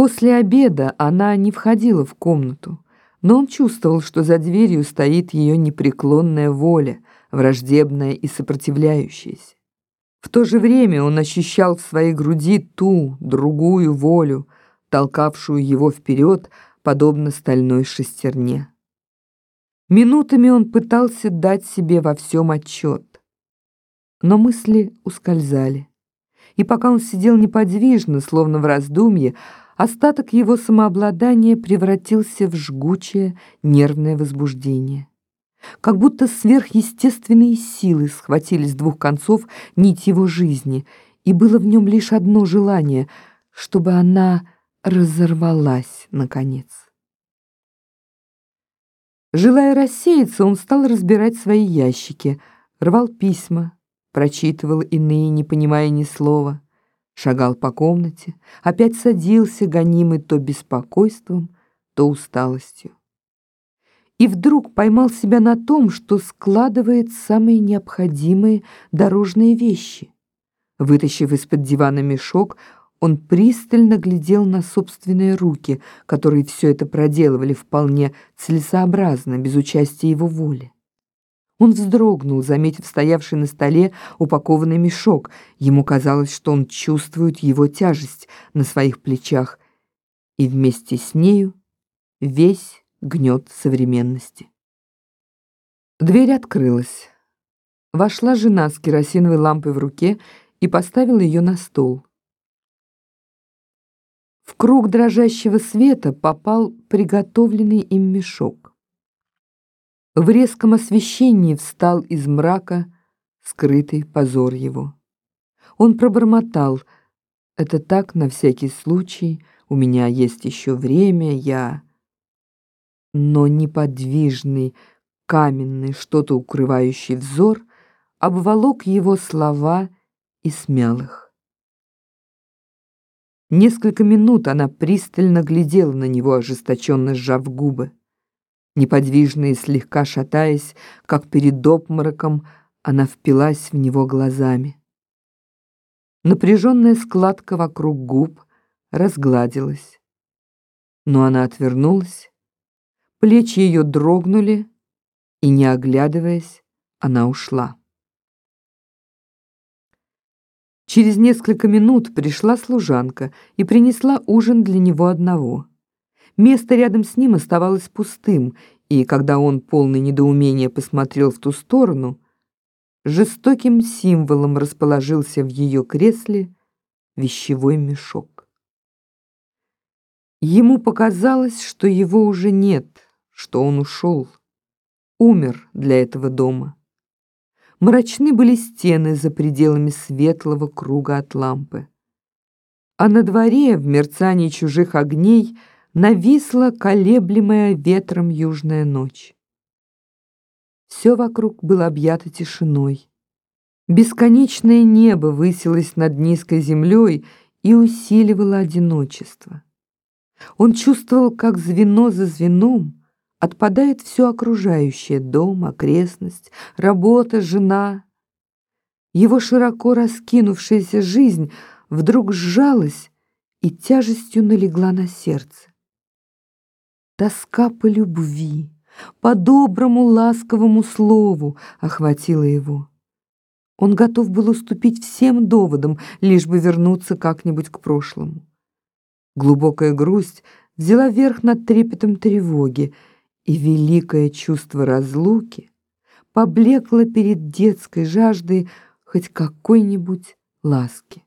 После обеда она не входила в комнату, но он чувствовал, что за дверью стоит ее непреклонная воля, враждебная и сопротивляющаяся. В то же время он ощущал в своей груди ту, другую волю, толкавшую его вперед, подобно стальной шестерне. Минутами он пытался дать себе во всем отчет, но мысли ускользали. И пока он сидел неподвижно, словно в раздумье, остаток его самообладания превратился в жгучее нервное возбуждение. Как будто сверхъестественные силы схватили с двух концов нить его жизни, и было в нем лишь одно желание, чтобы она разорвалась, наконец. Желая рассеяться, он стал разбирать свои ящики, рвал письма, прочитывал иные, не понимая ни слова, шагал по комнате, опять садился, гонимый то беспокойством, то усталостью и вдруг поймал себя на том, что складывает самые необходимые дорожные вещи. Вытащив из-под дивана мешок, он пристально глядел на собственные руки, которые все это проделывали вполне целесообразно, без участия его воли. Он вздрогнул, заметив стоявший на столе упакованный мешок. Ему казалось, что он чувствует его тяжесть на своих плечах, и вместе с нею весь гнет современности. Дверь открылась. Вошла жена с керосиновой лампой в руке и поставила ее на стол. В круг дрожащего света попал приготовленный им мешок. В резком освещении встал из мрака скрытый позор его. Он пробормотал «Это так, на всякий случай, у меня есть еще время, я...» но неподвижный, каменный, что-то укрывающий взор, обволок его слова и смял их. Несколько минут она пристально глядела на него, ожесточенно сжав губы. Неподвижно и слегка шатаясь, как перед обмороком, она впилась в него глазами. Напряженная складка вокруг губ разгладилась. Но она отвернулась Плечи ее дрогнули, и, не оглядываясь, она ушла. Через несколько минут пришла служанка и принесла ужин для него одного. Место рядом с ним оставалось пустым, и когда он, полный недоумения, посмотрел в ту сторону, жестоким символом расположился в ее кресле вещевой мешок. Ему показалось, что его уже нет — что он ушел, умер для этого дома. Мрачны были стены за пределами светлого круга от лампы. А на дворе, в мерцании чужих огней, нависла колеблемая ветром южная ночь. Все вокруг было объято тишиной. Бесконечное небо высилось над низкой землей и усиливало одиночество. Он чувствовал, как звено за звеном Отпадает все окружающее, дом, окрестность, работа, жена. Его широко раскинувшаяся жизнь вдруг сжалась и тяжестью налегла на сердце. Тоска по любви, по доброму ласковому слову охватила его. Он готов был уступить всем доводам, лишь бы вернуться как-нибудь к прошлому. Глубокая грусть взяла верх над трепетом тревоги, и великое чувство разлуки поблекло перед детской жаждой хоть какой-нибудь ласки.